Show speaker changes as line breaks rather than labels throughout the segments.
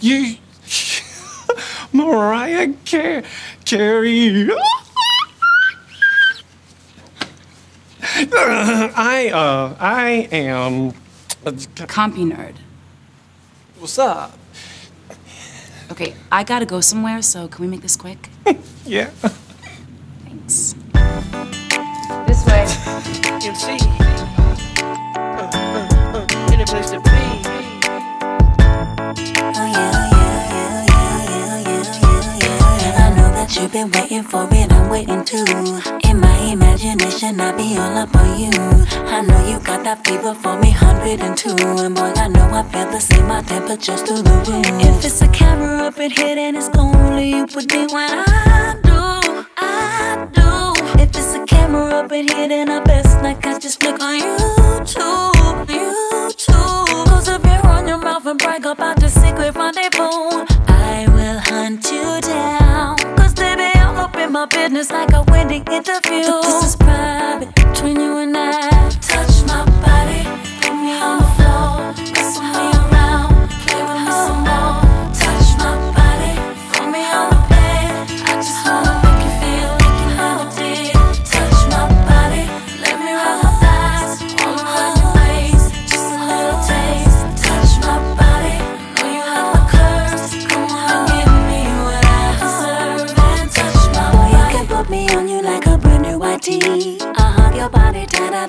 Hi.
You, Mariah Car- Carey. I, uh, I am.
A Compy nerd.
What's up?
Okay, I gotta go somewhere, so can we make this quick?
Yeah.
Thanks. This way.
MC. Uh,
you've been waiting for it, I'm waiting too. In my imagination, I'll be all up on you. I know you got that fever for me, 102. And boy, I know I feel the same, my temperature's through the roof. If it's a camera up in here, then it's only you with me when I do, I do. If it's a camera up in here, then I best like I just look on YouTube, YouTube. Close up your on your mouth and brag about my business like a wedding interview. But this is private between you and I. Touch my body, put me on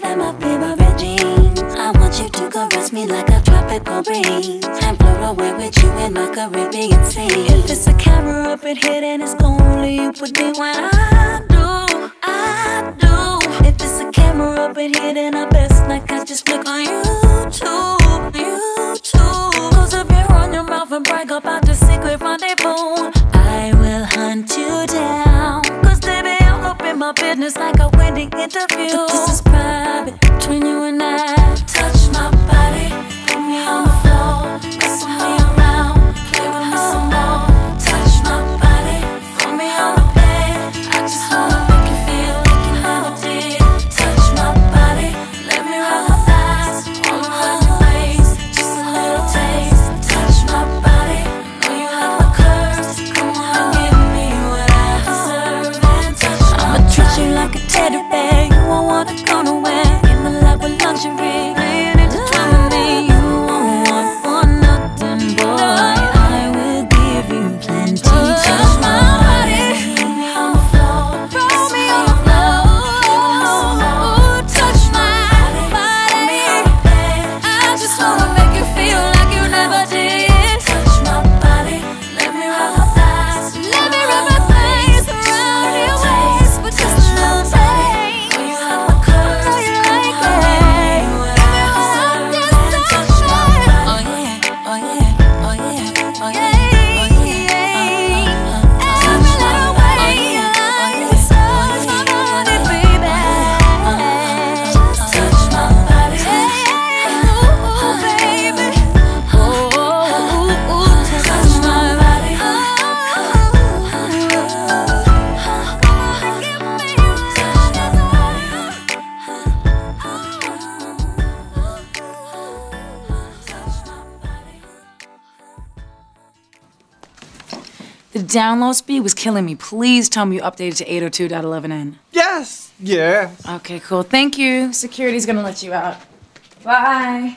body my favorite jeans. I want you to caress me like a tropical breeze and float away with you in my Caribbean sea. If it's a camera up in here, then it's only you with me when I do, I do. If it's a camera up in here, then I best not I just flick on YouTube, YouTube. Close up your on your mouth and brag about the secret rendezvous. I will hunt you down. Cause baby, I'm up in my business like a wedding interview. Teddy bear. You won't wanna go nowhere. In the lap with luxury,
The download speed was killing me. Please tell me you updated to 802.11n.
Yes. Yeah.
Okay, cool. Thank you. Security's gonna let you out. Bye.